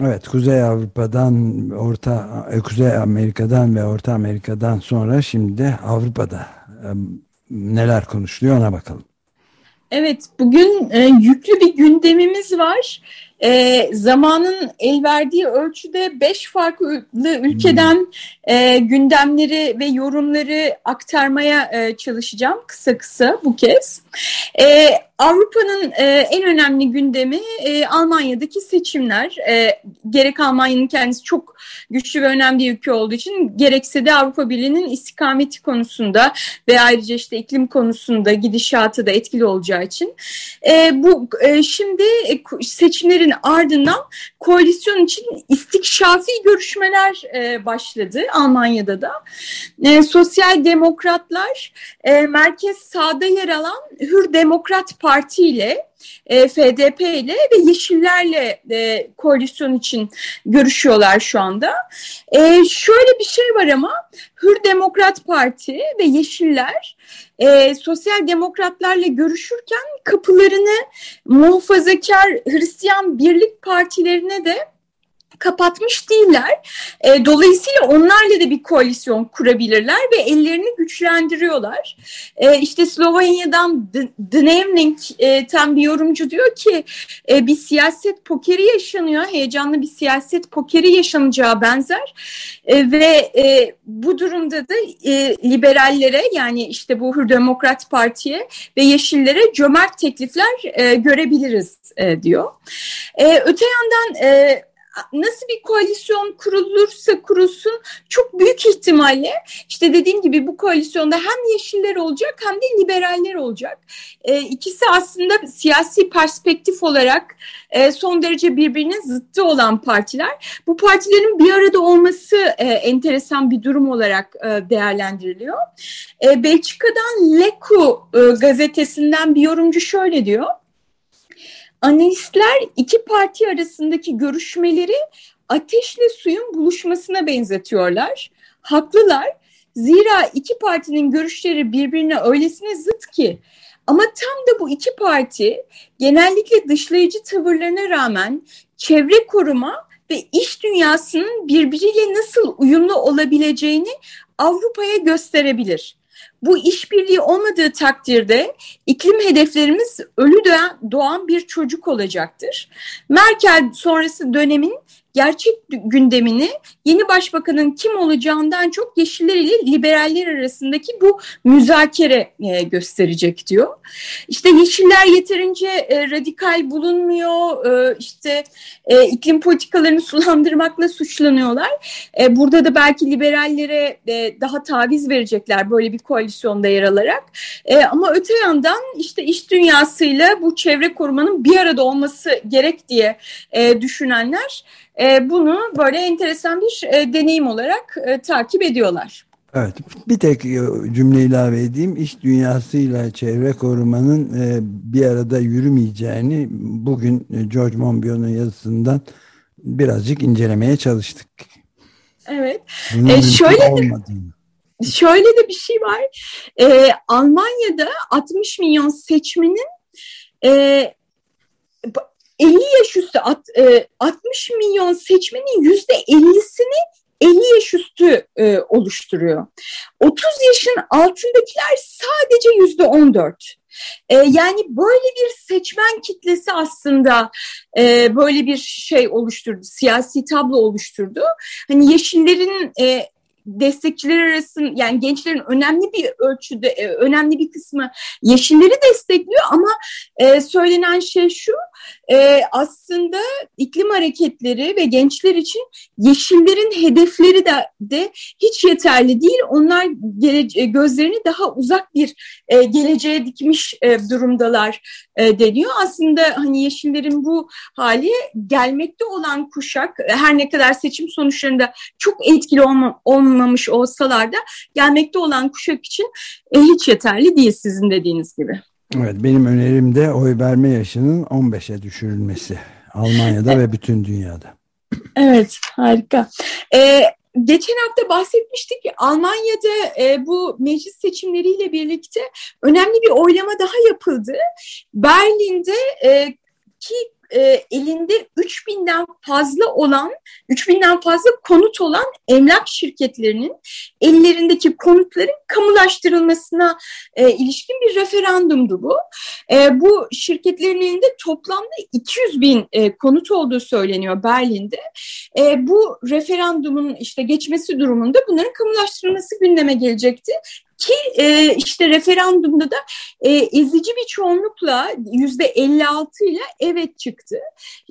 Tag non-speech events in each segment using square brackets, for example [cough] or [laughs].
Evet, Kuzey Avrupa'dan, Orta e, Kuzey Amerika'dan ve Orta Amerika'dan sonra şimdi de Avrupa'da neler konuşuluyor ona bakalım. Evet, bugün e, yüklü bir gündemimiz var e, zamanın el verdiği ölçüde beş farklı ülkeden hmm. e, gündemleri ve yorumları aktarmaya e, çalışacağım kısa kısa bu kez. E, Avrupa'nın e, en önemli gündemi e, Almanya'daki seçimler. E, gerek Almanya'nın kendisi çok güçlü ve önemli bir ülke olduğu için gerekse de Avrupa Birliği'nin istikameti konusunda ve ayrıca işte iklim konusunda gidişatı da etkili olacağı için. E, bu e, şimdi e, seçimlerin görüşmelerin ardından koalisyon için istikşafi görüşmeler e, başladı Almanya'da da. E, Sosyal Demokratlar e, merkez sağda yer alan Hür Demokrat Parti ile e, FDP ile ve Yeşillerle e, koalisyon için görüşüyorlar şu anda. E, şöyle bir şey var ama Hür Demokrat Parti ve Yeşiller e, sosyal demokratlarla görüşürken kapılarını muhafazakar Hristiyan birlik partilerine de kapatmış değiller. E, dolayısıyla onlarla da bir koalisyon kurabilirler ve ellerini güçlendiriyorlar. E, işte Slovanya'dan Dnevnik e, bir yorumcu diyor ki e, bir siyaset pokeri yaşanıyor. Heyecanlı bir siyaset pokeri yaşanacağı benzer. E, ve e, bu durumda da e, liberallere yani işte bu Hür Demokrat Parti'ye ve Yeşillere cömert teklifler e, görebiliriz e, diyor. E, öte yandan e, nasıl bir koalisyon kurulursa kurulsun çok büyük ihtimalle işte dediğim gibi bu koalisyonda hem yeşiller olacak hem de liberaller olacak. E, ikisi aslında siyasi perspektif olarak e, son derece birbirinin zıttı olan partiler. Bu partilerin bir arada olması e, enteresan bir durum olarak e, değerlendiriliyor. E, Belçika'dan Leku e, gazetesinden bir yorumcu şöyle diyor. Analistler iki parti arasındaki görüşmeleri ateşle suyun buluşmasına benzetiyorlar. Haklılar. Zira iki partinin görüşleri birbirine öylesine zıt ki ama tam da bu iki parti genellikle dışlayıcı tavırlarına rağmen çevre koruma ve iş dünyasının birbiriyle nasıl uyumlu olabileceğini Avrupa'ya gösterebilir. Bu işbirliği olmadığı takdirde iklim hedeflerimiz ölü doğan bir çocuk olacaktır. Merkel sonrası dönemin gerçek gündemini yeni başbakanın kim olacağından çok yeşiller ile liberaller arasındaki bu müzakere e, gösterecek diyor. İşte yeşiller yeterince e, radikal bulunmuyor, e, işte iklim politikalarını sulandırmakla suçlanıyorlar. Burada da belki liberallere daha taviz verecekler böyle bir koalisyonda yer alarak. Ama öte yandan işte iş dünyasıyla bu çevre korumanın bir arada olması gerek diye düşünenler e, bunu böyle enteresan bir e, deneyim olarak e, takip ediyorlar. Evet, bir tek cümle ilave edeyim. İş dünyasıyla çevre korumanın bir arada yürümeyeceğini bugün George Monbiot'un yazısından birazcık incelemeye çalıştık. Evet. E, şöyle olmadığını. Şöyle de bir şey var. E, Almanya'da 60 milyon seçmenin e, 50 yaş üstü 60 e, milyon seçmenin yüzde 50'sini 50 yaş üstü e, oluşturuyor. 30 yaşın altındakiler sadece yüzde 14. E, yani böyle bir seçmen kitlesi aslında e, böyle bir şey oluşturdu, siyasi tablo oluşturdu. Hani Yeşillerin e, destekçiler arasında yani gençlerin önemli bir ölçüde e, önemli bir kısmı yeşilleri destekliyor ama e, söylenen şey şu e, aslında iklim hareketleri ve gençler için yeşillerin hedefleri de, de hiç yeterli değil. Onlar gelece- gözlerini daha uzak bir e, geleceğe dikmiş e, durumdalar e, deniyor. Aslında hani yeşillerin bu hali gelmekte olan kuşak her ne kadar seçim sonuçlarında çok etkili olma, olmamış olsalar da gelmekte olan kuşak için e, hiç yeterli değil sizin dediğiniz gibi. Evet benim önerim de oy verme yaşının 15'e düşürülmesi. Almanya'da ve bütün dünyada. Evet harika. Ee, geçen hafta bahsetmiştik ki Almanya'da e, bu meclis seçimleriyle birlikte önemli bir oylama daha yapıldı. Berlin'de e, ki e, elinde 3000'den fazla olan 3000'den fazla konut olan emlak şirketlerinin ellerindeki konutların kamulaştırılmasına e, ilişkin bir referandumdu bu. E, bu şirketlerin elinde toplamda 200 bin e, konut olduğu söyleniyor Berlin'de. E, bu referandumun işte geçmesi durumunda bunların kamulaştırılması gündeme gelecekti. Ki e, işte referandumda da e, ezici bir çoğunlukla yüzde 56 ile evet çıktı.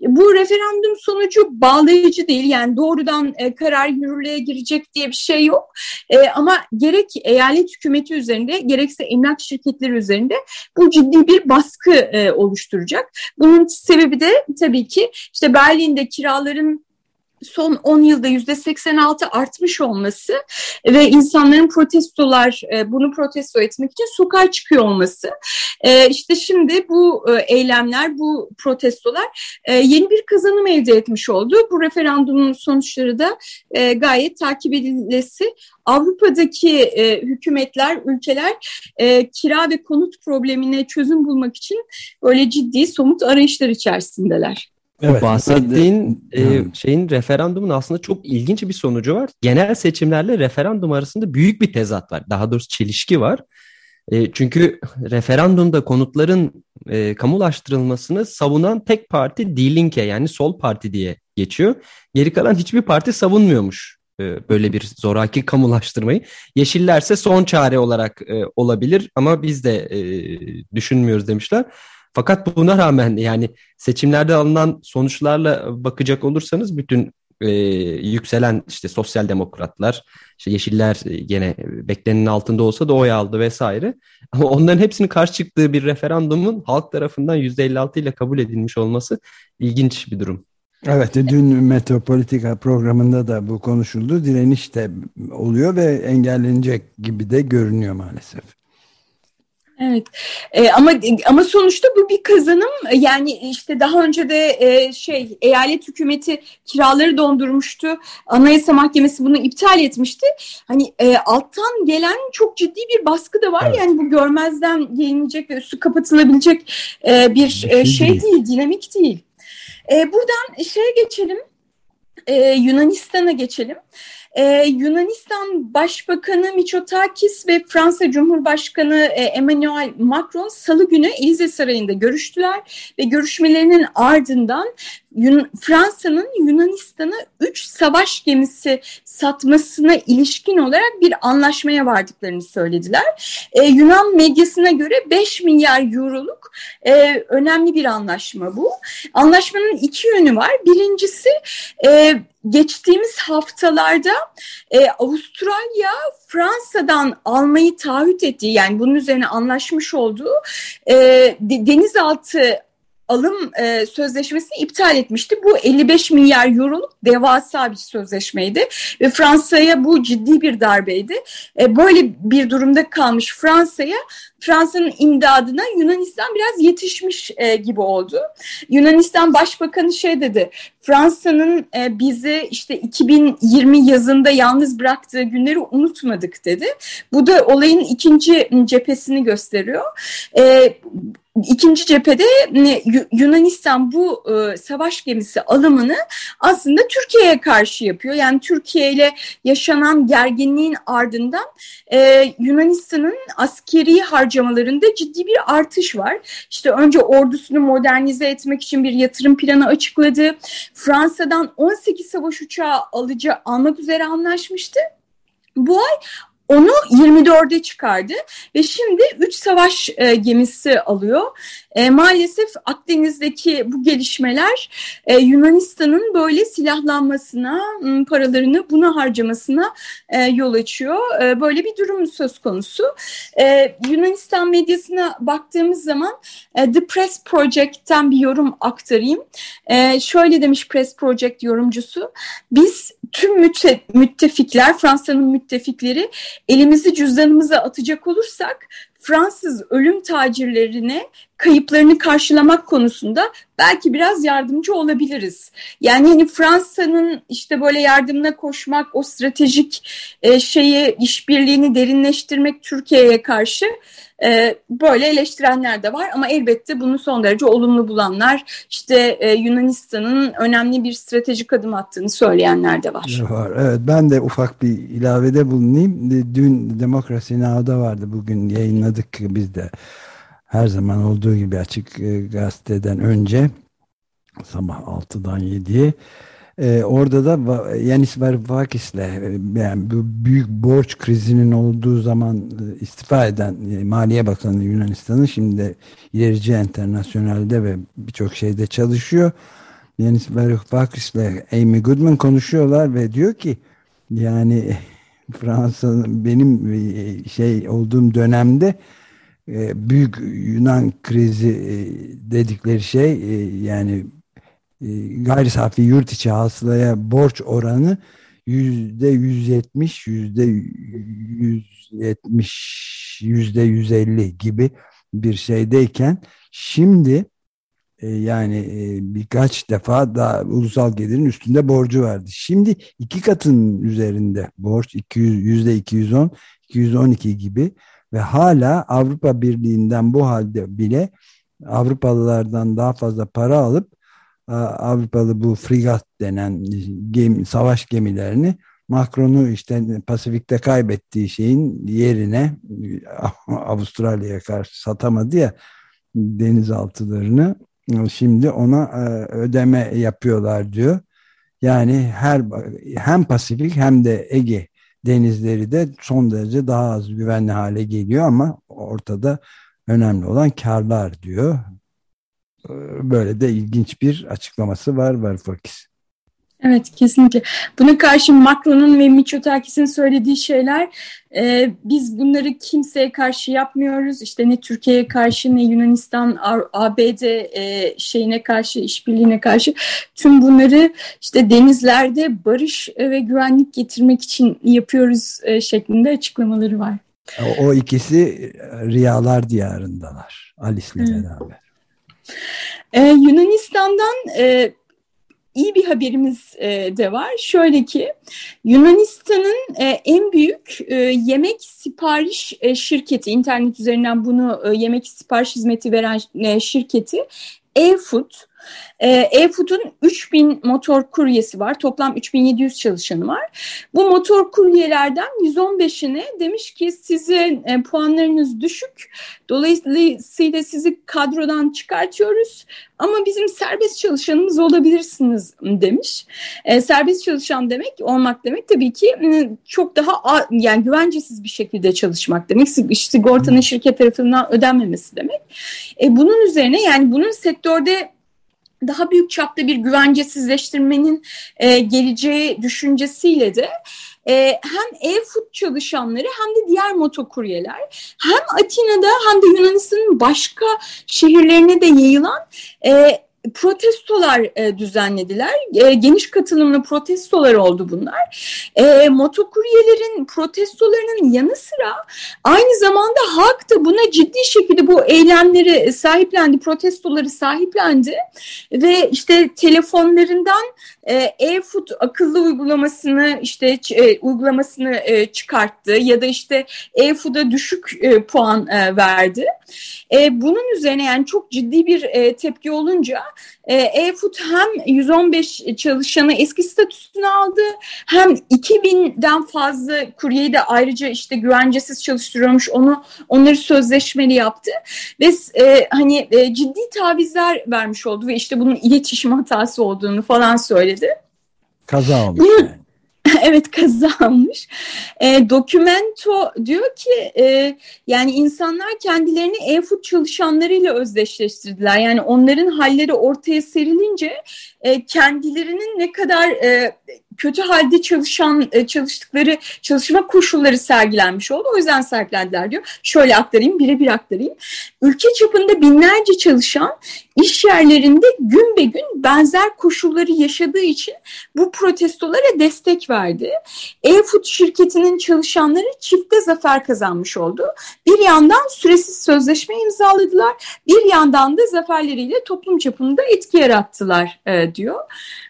Bu referandum sonucu bağlayıcı değil yani doğrudan e, karar yürürlüğe girecek diye bir şey yok. Ama gerek eyalet hükümeti üzerinde gerekse emlak şirketleri üzerinde bu ciddi bir baskı oluşturacak. Bunun sebebi de tabii ki işte Berlin'de kiraların son 10 yılda yüzde 86 artmış olması ve insanların protestolar e, bunu protesto etmek için sokağa çıkıyor olması. E, işte şimdi bu e, eylemler, bu protestolar yeni bir kazanım elde etmiş oldu. Bu referandumun sonuçları da gayet takip edilmesi. Avrupa'daki hükümetler, ülkeler kira ve konut problemine çözüm bulmak için böyle ciddi somut arayışlar içerisindeler. Evet, bahsettiğin e, şeyin referandumun aslında çok ilginç bir sonucu var. Genel seçimlerle referandum arasında büyük bir tezat var. Daha doğrusu çelişki var. E, çünkü referandumda konutların e, kamulaştırılmasını savunan tek parti Die Linke yani sol parti diye geçiyor. Geri kalan hiçbir parti savunmuyormuş e, böyle bir zoraki kamulaştırmayı. Yeşillerse son çare olarak e, olabilir ama biz de e, düşünmüyoruz demişler. Fakat buna rağmen yani seçimlerde alınan sonuçlarla bakacak olursanız bütün e, yükselen işte sosyal demokratlar, işte yeşiller gene beklenenin altında olsa da oy aldı vesaire. [laughs] Ama onların hepsinin karşı çıktığı bir referandumun halk tarafından %56 ile kabul edilmiş olması ilginç bir durum. Evet, dün Metropolitika programında da bu konuşuldu. Direniş de oluyor ve engellenecek gibi de görünüyor maalesef. Evet. E, ama ama sonuçta bu bir kazanım. Yani işte daha önce de e, şey eyalet hükümeti kiraları dondurmuştu. Anayasa mahkemesi bunu iptal etmişti. Hani e, alttan gelen çok ciddi bir baskı da var. Evet. yani bu görmezden gelinecek ve üstü kapatılabilecek e, bir, bir şey, şey değil. değil dinamik değil. E, buradan şeye geçelim. E, Yunanistan'a geçelim. Ee, Yunanistan Başbakanı Mitsotakis ve Fransa Cumhurbaşkanı e, Emmanuel Macron salı günü Elize Sarayı'nda görüştüler ve görüşmelerinin ardından Yun Fransa'nın Yunanistan'a 3 savaş gemisi satmasına ilişkin olarak bir anlaşmaya vardıklarını söylediler. Ee, Yunan medyasına göre 5 milyar euroluk e, önemli bir anlaşma bu. Anlaşmanın iki yönü var. Birincisi e, geçtiğimiz haftalarda e, Avustralya Fransa'dan almayı taahhüt ettiği yani bunun üzerine anlaşmış olduğu e, denizaltı alım e, sözleşmesini iptal etmişti. Bu 55 milyar euroluk devasa bir sözleşmeydi ve Fransa'ya bu ciddi bir darbeydi. E, böyle bir durumda kalmış Fransa'ya Fransa'nın imdadına Yunanistan biraz yetişmiş e, gibi oldu. Yunanistan Başbakanı şey dedi, Fransa'nın e, bizi işte 2020 yazında yalnız bıraktığı günleri unutmadık dedi. Bu da olayın ikinci cephesini gösteriyor. E, İkinci cephede Yunanistan bu e, savaş gemisi alımını aslında Türkiye'ye karşı yapıyor. Yani Türkiye ile yaşanan gerginliğin ardından e, Yunanistan'ın askeri har harcamalarında ciddi bir artış var. İşte önce ordusunu modernize etmek için bir yatırım planı açıkladı. Fransa'dan 18 savaş uçağı alıcı almak üzere anlaşmıştı. Bu ay onu 24'e çıkardı ve şimdi 3 savaş e, gemisi alıyor. E, maalesef Akdeniz'deki bu gelişmeler e, Yunanistan'ın böyle silahlanmasına, paralarını buna harcamasına e, yol açıyor. E, böyle bir durum söz konusu. E, Yunanistan medyasına baktığımız zaman e, The Press Project'ten bir yorum aktarayım. E, şöyle demiş Press Project yorumcusu, biz tüm mütte müttefikler, Fransa'nın müttefikleri elimizi cüzdanımıza atacak olursak Fransız ölüm tacirlerine kayıplarını karşılamak konusunda belki biraz yardımcı olabiliriz. Yani hani Fransa'nın işte böyle yardımına koşmak, o stratejik e, şeyi işbirliğini derinleştirmek Türkiye'ye karşı e, böyle eleştirenler de var ama elbette bunu son derece olumlu bulanlar işte e, Yunanistan'ın önemli bir stratejik adım attığını söyleyenler de var. Var. Evet ben de ufak bir ilavede bulunayım. Dün Demokrasi Now'da vardı bugün yayınladık biz de her zaman olduğu gibi açık e, gazeteden önce sabah 6'dan 7'ye e, orada da Yanis Varoufakis'le e, yani bu büyük borç krizinin olduğu zaman e, istifa eden e, Maliye Bakanı Yunanistan'ın şimdi ilerici internasyonelde ve birçok şeyde çalışıyor. Yanis Varoufakis'le Amy Goodman konuşuyorlar ve diyor ki yani [laughs] Fransa'nın benim şey olduğum dönemde büyük Yunan krizi e, dedikleri şey e, yani gayri safi yurt içi hasılaya borç oranı yüzde yüz yetmiş, yüzde yüz yetmiş, yüzde yüz elli gibi bir şeydeyken şimdi yani birkaç defa daha ulusal gelirin üstünde borcu vardı. Şimdi iki katın üzerinde borç 200, yüzde 210, 212 gibi ve hala Avrupa Birliği'nden bu halde bile Avrupalılardan daha fazla para alıp Avrupalı bu frigat denen gemi, savaş gemilerini Macron'u işte Pasifik'te kaybettiği şeyin yerine [laughs] Avustralya'ya karşı satamadı ya denizaltılarını şimdi ona e, ödeme yapıyorlar diyor. Yani her hem Pasifik hem de Ege denizleri de son derece daha az güvenli hale geliyor ama ortada önemli olan karlar diyor. Ee, böyle de ilginç bir açıklaması var Varoufakis. Evet kesinlikle. Buna karşı Macron'un ve Mitsotakis'in söylediği şeyler e, biz bunları kimseye karşı yapmıyoruz. İşte ne Türkiye'ye karşı ne Yunanistan, ABD e, şeyine karşı, işbirliğine karşı tüm bunları işte denizlerde barış ve güvenlik getirmek için yapıyoruz e, şeklinde açıklamaları var. O, ikisi Riyalar diyarındalar Alice'le evet. beraber. Ee, Yunanistan'dan e, iyi bir haberimiz e, de var. Şöyle ki Yunanistan'ın e, en büyük e, yemek sipariş şirketi, internet üzerinden bunu yemek sipariş hizmeti veren şirketi e-Food e-Food'un 3000 motor kuryesi var. Toplam 3700 çalışanı var. Bu motor kuryelerden 115'ine demiş ki sizin e, puanlarınız düşük. Dolayısıyla sizi kadrodan çıkartıyoruz. Ama bizim serbest çalışanımız olabilirsiniz demiş. E, serbest çalışan demek olmak demek tabii ki çok daha yani güvencesiz bir şekilde çalışmak demek. Sigortanın şirket tarafından ödenmemesi demek. E, bunun üzerine yani bunun sektörde daha büyük çapta bir güvencesizleştirmenin e, geleceği düşüncesiyle de e, hem e-food çalışanları hem de diğer motokuryeler hem Atina'da hem de Yunanistan'ın başka şehirlerine de yayılan e, protestolar e, düzenlediler. E, geniş katılımlı protestolar oldu bunlar. E, motokuryelerin protestolarının yanı sıra aynı zamanda halk da buna ciddi şekilde bu eylemleri sahiplendi, protestoları sahiplendi ve işte telefonlarından e-food akıllı uygulamasını işte e, uygulamasını e, çıkarttı ya da işte e-food'a düşük e, puan e, verdi. E, bunun üzerine yani çok ciddi bir e, tepki olunca e, e-food hem 115 çalışanı eski statüsünü aldı hem 2000'den fazla kuryeyi de ayrıca işte güvencesiz çalıştırıyormuş onu onları sözleşmeli yaptı ve e, hani e, ciddi tavizler vermiş oldu ve işte bunun iletişim hatası olduğunu falan söyledi. Kaza [laughs] olmuş yani. evet kazanmış. E, Documento diyor ki e, yani insanlar kendilerini e-food çalışanlarıyla özdeşleştirdiler. Yani onların halleri ortaya serilince e, kendilerinin ne kadar e, kötü halde çalışan e, çalıştıkları çalışma koşulları sergilenmiş oldu. O yüzden sergilendiler diyor. Şöyle aktarayım, birebir aktarayım. Ülke çapında binlerce çalışan iş yerlerinde gün be gün benzer koşulları yaşadığı için bu protestolara destek verdi. E-Food şirketinin çalışanları çifte zafer kazanmış oldu. Bir yandan süresiz sözleşme imzaladılar, bir yandan da zaferleriyle toplum çapında etki yarattılar e, diyor.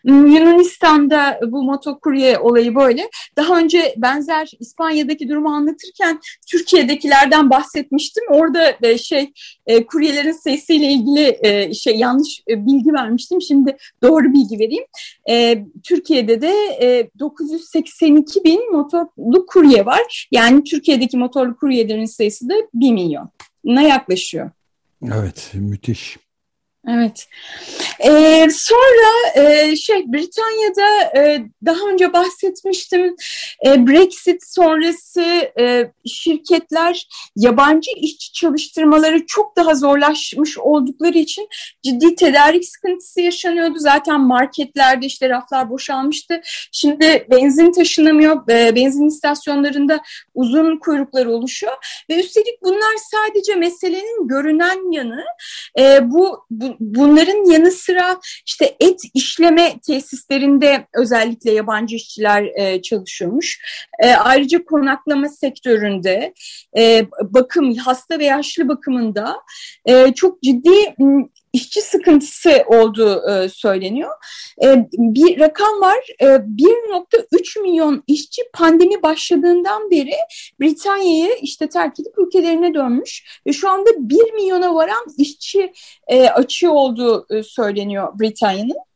Hmm, Yunanistan'da bu motokurye olayı böyle. Daha önce benzer İspanya'daki durumu anlatırken Türkiye'dekilerden bahsetmiştim. Orada e, şey e, kuryelerin sayısıyla ilgili e, şey yanlış e, bilgi vermiştim. Şimdi doğru bilgi vereyim. E, Türkiye'de de e, 982 bin motorlu kurye var. Yani Türkiye'deki motorlu kuryelerin sayısı da 1 milyona yaklaşıyor. Evet, müthiş. Evet. Ee, sonra e, şey Britanya'da e, daha önce bahsetmiştim. E, Brexit sonrası e, şirketler yabancı işçi çalıştırmaları çok daha zorlaşmış oldukları için ciddi tedarik sıkıntısı yaşanıyordu. Zaten marketlerde işte raflar boşalmıştı. Şimdi benzin taşınamıyor. E, benzin istasyonlarında uzun kuyruklar oluşuyor ve üstelik bunlar sadece meselenin görünen yanı. E, bu, bu bunların yanı sıra işte et işleme tesislerinde özellikle yabancı işçiler e, çalışıyormuş. E, ayrıca konaklama sektöründe, e, bakım, hasta ve yaşlı bakımında e, çok ciddi işçi sıkıntısı olduğu e, söyleniyor. E, bir rakam var, e, 1.3 milyon işçi pandemi başladığından beri Britanya'yı işte terk edip ülkelerine dönmüş ve şu anda 1 milyona varan işçi e, açığı olduğu e, söyleniyor Britanya'nın.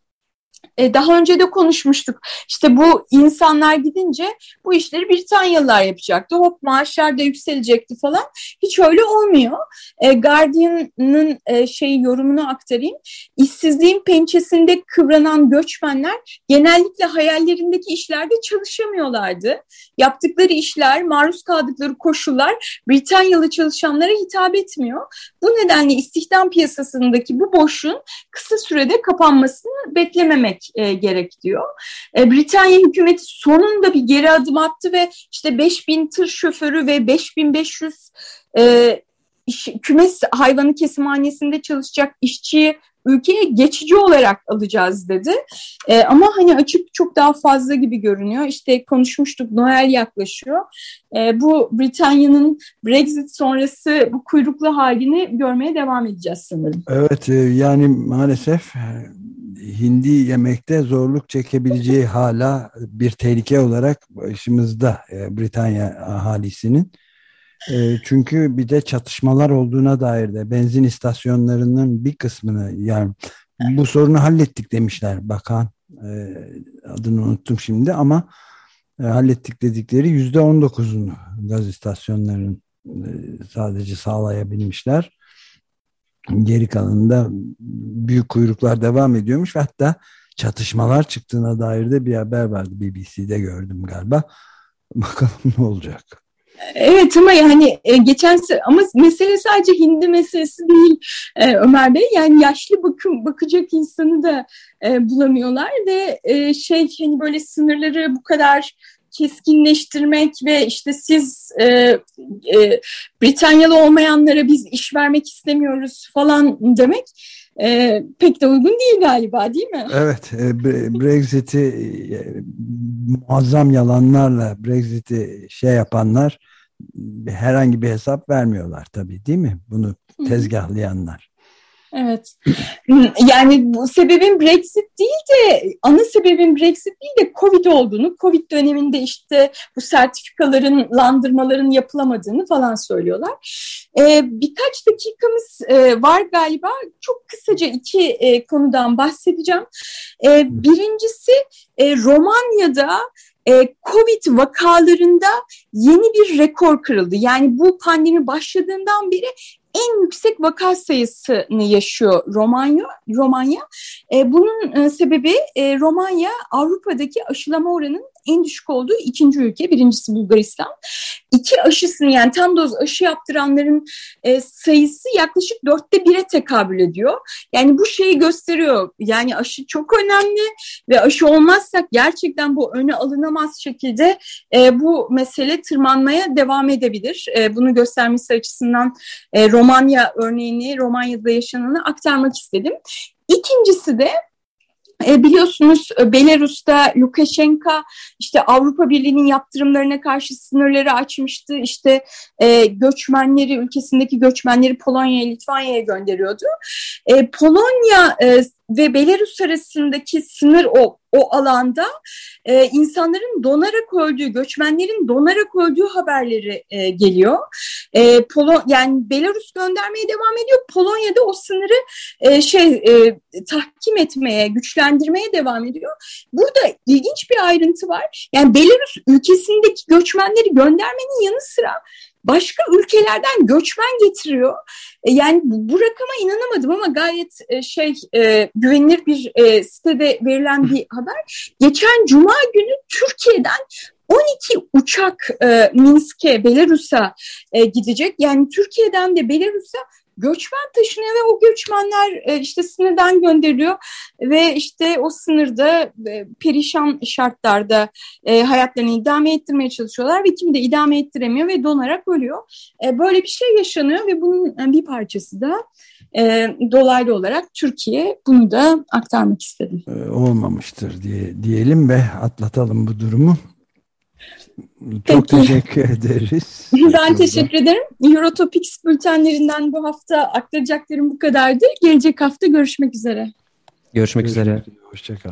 E, daha önce de konuşmuştuk. İşte bu insanlar gidince bu işleri Britanyalılar yapacaktı. Hop maaşlar da yükselecekti falan. Hiç öyle olmuyor. E, Guardian'ın e, şeyi yorumunu aktarayım. İşsizliğin pençesinde kıvranan göçmenler genellikle hayallerindeki işlerde çalışamıyorlardı. Yaptıkları işler, maruz kaldıkları koşullar Britanyalı çalışanlara hitap etmiyor. Bu nedenle istihdam piyasasındaki bu boşluğun kısa sürede kapanmasını beklememek e, gerek diyor. E, Britanya hükümeti sonunda bir geri adım attı ve işte 5000 tır şoförü ve 5500 e, iş, kümes hayvanı kesimhanesinde çalışacak işçiyi ülkeye geçici olarak alacağız dedi. E, ama hani açık çok daha fazla gibi görünüyor. İşte konuşmuştuk Noel yaklaşıyor. E, bu Britanya'nın Brexit sonrası bu kuyruklu halini görmeye devam edeceğiz sanırım. Evet e, yani maalesef hindi yemekte zorluk çekebileceği hala bir tehlike olarak başımızda e, Britanya ahalisinin. E, çünkü bir de çatışmalar olduğuna dair de benzin istasyonlarının bir kısmını yani bu sorunu hallettik demişler bakan. E, adını unuttum şimdi ama hallettik dedikleri yüzde on dokuzunu gaz istasyonlarının sadece sağlayabilmişler. Geri kalanında büyük kuyruklar devam ediyormuş ve hatta çatışmalar çıktığına dair de bir haber vardı BBC'de gördüm galiba. [laughs] Bakalım ne olacak. Evet ama yani e, geçen ama mesele sadece hindi meselesi değil e, Ömer Bey. Yani yaşlı bakım bakacak insanı da e, bulamıyorlar ve şey hani böyle sınırları bu kadar keskinleştirmek ve işte siz e, e, Britanyalı olmayanlara biz iş vermek istemiyoruz falan demek e, pek de uygun değil galiba değil mi? Evet e, Brexit'i e, muazzam yalanlarla Brexit'i şey yapanlar herhangi bir hesap vermiyorlar tabii değil mi? Bunu tezgahlayanlar. Evet. [clears throat] Yani bu sebebin Brexit değil de ana sebebin Brexit değil de Covid olduğunu, Covid döneminde işte bu sertifikaların, landırmaların yapılamadığını falan söylüyorlar. Ee, birkaç dakikamız e, var galiba. Çok kısaca iki e, konudan bahsedeceğim. E, birincisi e, Romanya'da e, Covid vakalarında yeni bir rekor kırıldı. Yani bu pandemi başladığından beri en yüksek vaka sayısını yaşıyor Romanya. Romanya. E, bunun e, sebebi e, Romanya Avrupa'daki aşılama oranının en düşük olduğu ikinci ülke. Birincisi Bulgaristan. İki aşısını yani tam doz aşı yaptıranların e, sayısı yaklaşık dörtte bire tekabül ediyor. Yani bu şeyi gösteriyor. Yani aşı çok önemli ve aşı olmazsak gerçekten bu öne alınamaz şekilde e, bu mesele tırmanmaya devam edebilir. E, bunu göstermesi açısından e, Romanya örneğini, Romanya'da yaşananı aktarmak istedim. İkincisi de e, biliyorsunuz e, Belarus'ta Lukashenko işte Avrupa Birliği'nin yaptırımlarına karşı sınırları açmıştı. İşte e, göçmenleri, ülkesindeki göçmenleri Polonya'ya, Litvanya'ya gönderiyordu. E, Polonya e, ve Belarus arasındaki sınır o o alanda e, insanların donarak öldüğü, göçmenlerin donarak öldüğü haberleri e, geliyor. E, Polo yani Belarus göndermeye devam ediyor. Polonya'da o sınırı e, şey e, tahkim etmeye, güçlendirmeye devam ediyor. Burada ilginç bir ayrıntı var. Yani Belarus ülkesindeki göçmenleri göndermenin yanı sıra başka ülkelerden göçmen getiriyor. E, yani bu rakama inanamadım ama gayet e, şey e, güvenilir bir sitede verilen bir haber. Geçen Cuma günü Türkiye'den 12 uçak Minsk'e, Belarus'a gidecek. Yani Türkiye'den de Belarus'a göçmen taşınıyor ve o göçmenler e, işte sınırdan gönderiliyor ve işte o sınırda e, perişan şartlarda e, hayatlarını idame ettirmeye çalışıyorlar ve kimi de idame ettiremiyor ve donarak ölüyor. Böyle bir şey yaşanıyor ve bunun bir parçası da dolaylı olarak Türkiye bunu da aktarmak istedim. Olmamıştır diye diyelim ve atlatalım bu durumu. Çok Peki. teşekkür [laughs] ederiz. Ben teşekkür ederim. Eurotopics bültenlerinden bu hafta aktaracaklarım bu kadardı. Gelecek hafta görüşmek üzere. Görüşmek üzere. Hoşçakal.